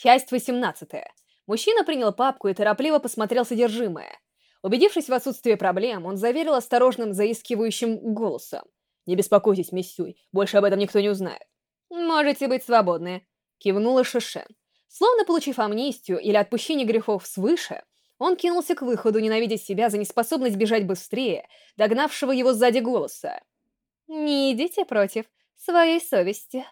Часть 18. Мужчина принял папку и торопливо посмотрел содержимое. Убедившись в отсутствии проблем, он заверил осторожным, заискивающим голосом. «Не беспокойтесь, мисс Сюй, больше об этом никто не узнает». «Можете быть свободны», — кивнула Шишен. Словно получив амнистию или отпущение грехов свыше, он кинулся к выходу, ненавидя себя за неспособность бежать быстрее, догнавшего его сзади голоса. «Не идите против своей совести».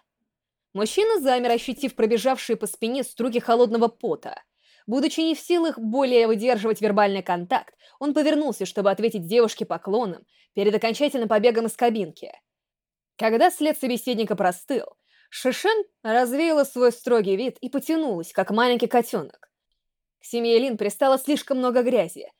Мужчина замер, ощутив пробежавшие по спине струки холодного пота. Будучи не в силах более выдерживать вербальный контакт, он повернулся, чтобы ответить девушке поклоном перед окончательным побегом из кабинки. Когда след собеседника простыл, Шишен развеяла свой строгий вид и потянулась, как маленький котенок. К семье Лин пристало слишком много грязи.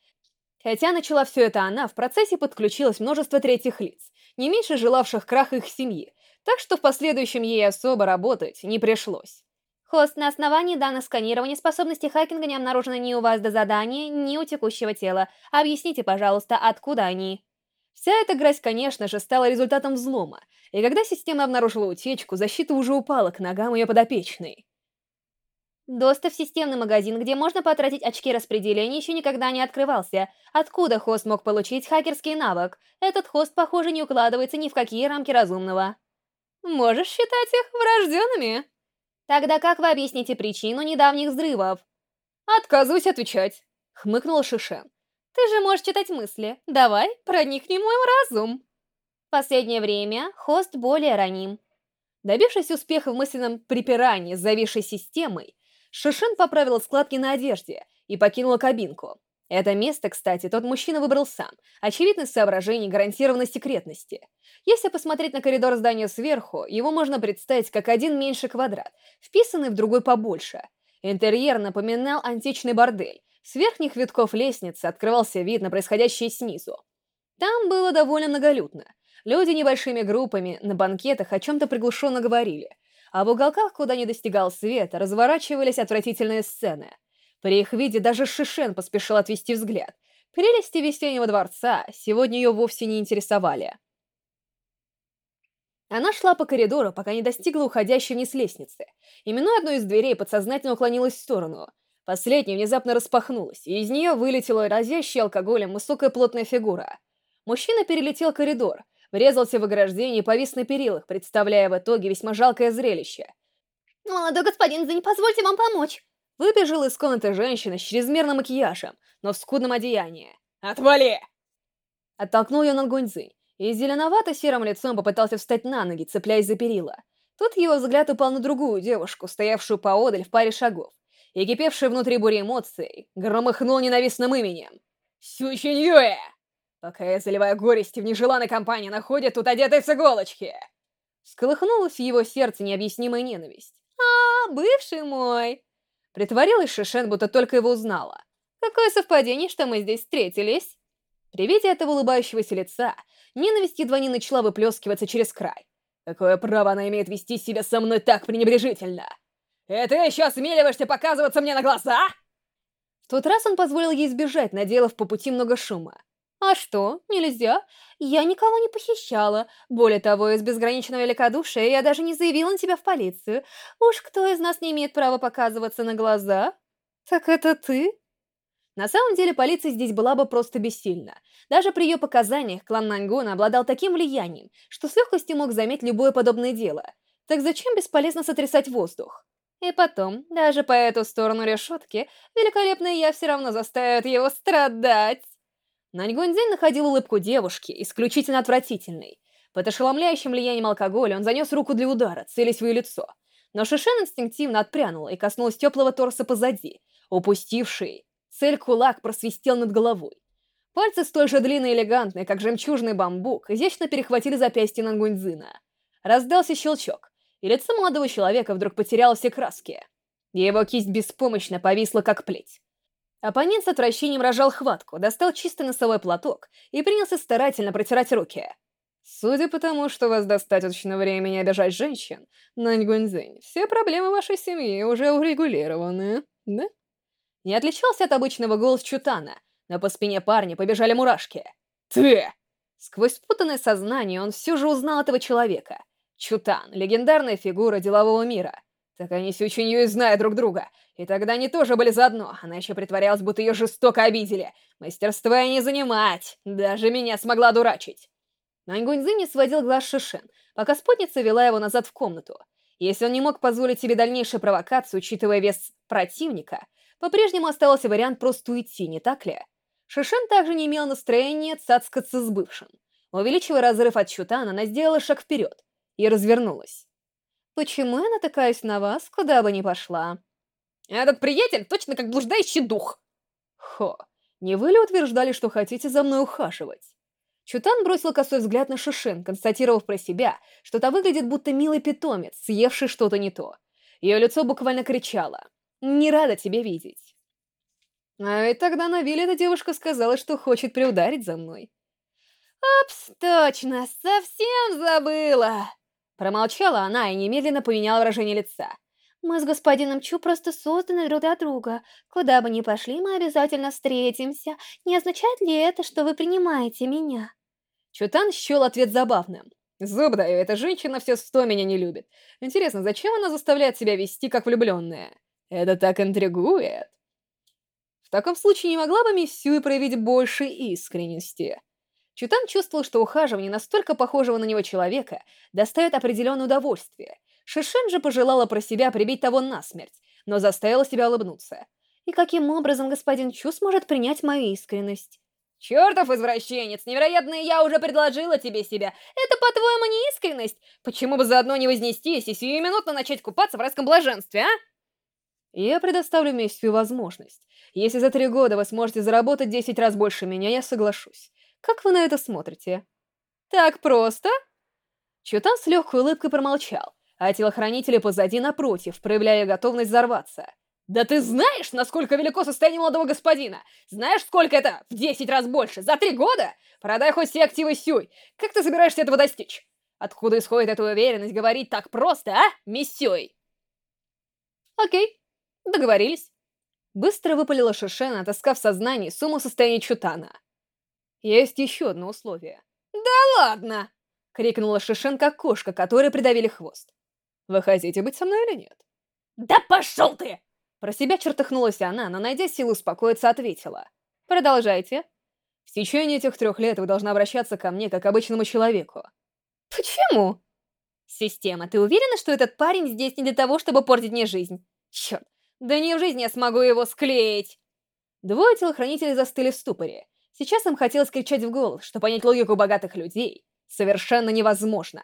Хотя начала все это она, в процессе подключилось множество третьих лиц, не меньше желавших краха их семьи, так что в последующем ей особо работать не пришлось. Хост, на основании данных сканирования способности хакинга не обнаружено ни у вас до задания, ни у текущего тела. Объясните, пожалуйста, откуда они? Вся эта грязь, конечно же, стала результатом взлома, и когда система обнаружила утечку, защита уже упала к ногам ее подопечной. Доступ в системный магазин, где можно потратить очки распределения, еще никогда не открывался. Откуда хост мог получить хакерский навык? Этот хост, похоже, не укладывается ни в какие рамки разумного. Можешь считать их врожденными? Тогда как вы объясните причину недавних взрывов? Отказываюсь отвечать, хмыкнула Шишен. Ты же можешь читать мысли. Давай, проникни в мой разум. В последнее время хост более раним. Добившись успеха в мысленном припирании с зависшей системой, Шишин поправила складки на одежде и покинула кабинку. Это место, кстати, тот мужчина выбрал сам, очевидно, из соображений гарантированной секретности. Если посмотреть на коридор здания сверху, его можно представить как один меньше квадрат, вписанный в другой побольше. Интерьер напоминал античный бордель. С верхних витков лестницы открывался вид на происходящее снизу. Там было довольно многолюдно. Люди небольшими группами на банкетах о чем-то приглушенно говорили, а в уголках, куда не достигал свет, разворачивались отвратительные сцены — при их виде даже Шишен поспешил отвести взгляд. Прелести весеннего дворца сегодня ее вовсе не интересовали. Она шла по коридору, пока не достигла уходящей вниз лестницы. Именуя одну из дверей, подсознательно уклонилась в сторону. Последняя внезапно распахнулась, и из нее вылетела разящая алкоголем высокая плотная фигура. Мужчина перелетел коридор, врезался в ограждение и повис на перилах, представляя в итоге весьма жалкое зрелище. «Молодой господин, да не позвольте вам помочь!» Выбежала из комнаты женщина с чрезмерным макияжем, но в скудном одеянии. «Отвали!» Оттолкнул ее Нангуньцзинь, и с зеленовато-серым лицом попытался встать на ноги, цепляясь за перила. Тут его взгляд упал на другую девушку, стоявшую поодаль в паре шагов, и кипевшая внутри бури эмоций, громыхнул ненавистным именем. «Сючиньюэ!» Пока я заливаю горести в нежеланной компании, находят тут одетые с иголочки. Сколыхнулась в его сердце необъяснимая ненависть. «А, бывший мой!» Притворилась Шишен, будто только его узнала. Какое совпадение, что мы здесь встретились. При виде этого улыбающегося лица, ненависть едва не начала выплескиваться через край. Какое право она имеет вести себя со мной так пренебрежительно? И ты еще осмеливаешься показываться мне на глаза? В тот раз он позволил ей сбежать, наделав по пути много шума. «А что, нельзя? Я никого не похищала. Более того, из безграничного великодушия я даже не заявила на тебя в полицию. Уж кто из нас не имеет права показываться на глаза? Так это ты?» На самом деле, полиция здесь была бы просто бессильна. Даже при ее показаниях клан Нангона обладал таким влиянием, что с легкостью мог заметить любое подобное дело. Так зачем бесполезно сотрясать воздух? И потом, даже по эту сторону решетки, великолепная я все равно заставит его страдать. Наньгунзин находил улыбку девушки исключительно отвратительной. Под ошеломляющим влиянием алкоголя он занес руку для удара, целясь в ее лицо. Но Шишен инстинктивно отпрянула и коснулась теплого торса позади, упустивший. Цель кулак просвистел над головой. Пальцы столь же длинные и элегантные, как жемчужный бамбук, изящно перехватили запястье Нангуньзина. Раздался щелчок, и лицо молодого человека вдруг потеряло все краски. Его кисть беспомощно повисла, как плеть. Оппонент с отвращением рожал хватку, достал чистый носовой платок и принялся старательно протирать руки. Судя по тому, что у вас достаточно времени обижать женщин, Нань Гунзинь, все проблемы вашей семьи уже урегулированы, да? Не отличался от обычного голос Чутана, но по спине парня побежали мурашки. «Ты!» Сквозь спутанное сознание он все же узнал этого человека. Чутан — легендарная фигура делового мира. Так они с Ючинью и знают друг друга. И тогда они тоже были заодно. Она еще притворялась, будто ее жестоко обидели. Мастерства и не занимать. Даже меня смогла дурачить. Наньгуньзы не сводил глаз Шишен, пока спутница вела его назад в комнату. Если он не мог позволить себе дальнейшую провокацию, учитывая вес противника, по-прежнему оставался вариант просто уйти, не так ли? Шишен также не имел настроения цацкаться с бывшим. Увеличивая разрыв от Чутана, она сделала шаг вперед и развернулась. «Почему я натыкаюсь на вас, куда бы ни пошла?» «Этот приятель точно как блуждающий дух!» «Хо, не вы ли утверждали, что хотите за мной ухаживать?» Чутан бросил косой взгляд на Шишин, констатировав про себя, что та выглядит будто милый питомец, съевший что-то не то. Ее лицо буквально кричало. «Не рада тебя видеть». А ведь тогда на вилле эта девушка сказала, что хочет приударить за мной. «Опс, точно, совсем забыла!» Промолчала она и немедленно поменяла выражение лица. «Мы с господином Чу просто созданы друг для друга. Куда бы ни пошли, мы обязательно встретимся. Не означает ли это, что вы принимаете меня?» Чутан счел ответ забавным. «Зуб даю, эта женщина все сто меня не любит. Интересно, зачем она заставляет себя вести как влюбленная? Это так интригует!» В таком случае не могла бы Миссюй проявить больше искренности. Чутан чувствовал, что ухаживание настолько похожего на него человека доставит определенное удовольствие. Шишен же пожелала про себя прибить того насмерть, но заставила себя улыбнуться. И каким образом господин Чу сможет принять мою искренность? «Чертов извращенец! Невероятное я уже предложила тебе себя! Это, по-твоему, не искренность? Почему бы заодно не вознестись и сиюминутно начать купаться в райском блаженстве, а?» «Я предоставлю Мессию возможность. Если за три года вы сможете заработать десять раз больше меня, я соглашусь. Как вы на это смотрите? Так просто? Чутан с легкой улыбкой промолчал, а телохранители позади напротив, проявляя готовность взорваться. «Да ты знаешь, насколько велико состояние молодого господина? Знаешь, сколько это? В десять раз больше! За три года? Продай хоть все активы Сюй! Как ты собираешься этого достичь? Откуда исходит эта уверенность говорить так просто, а, миссюй?» «Окей, договорились». Быстро выпалила Шишена, отыскав в сознании сумму состояния Чутана. Есть еще одно условие. «Да ладно!» — крикнула Шишен, как кошка, которой придавили хвост. «Вы хотите быть со мной или нет?» «Да пошел ты!» Про себя чертыхнулась она, но, найдя силу успокоиться, ответила. «Продолжайте. В течение этих трех лет вы должны обращаться ко мне, как к обычному человеку». «Почему?» «Система, ты уверена, что этот парень здесь не для того, чтобы портить мне жизнь? Черт, да не в жизни я смогу его склеить!» Двое телохранителей застыли в ступоре. Сейчас им хотелось кричать в голос, что понять логику богатых людей совершенно невозможно.